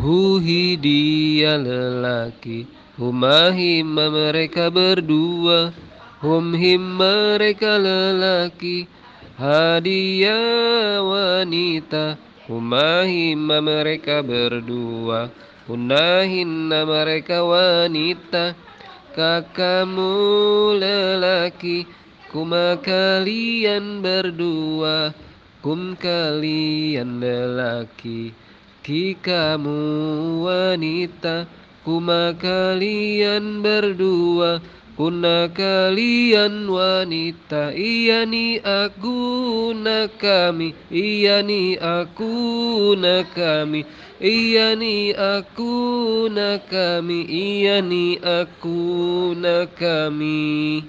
Huhi dia lelaki Huma mereka berdua. Hum him mereka lelaki Hadiah wanita. Huma mereka berdua Hunna hinna mereka wanita. Kakamu lelaki Kuma kalian berdua. Kum kalian lelaki Ki kamu wanita Kuma kalian berdua. Kuna kalian wanita Iya ni aku na kami. Iya ni aku na kami. Iya ni aku na kami. Iya ni aku na kami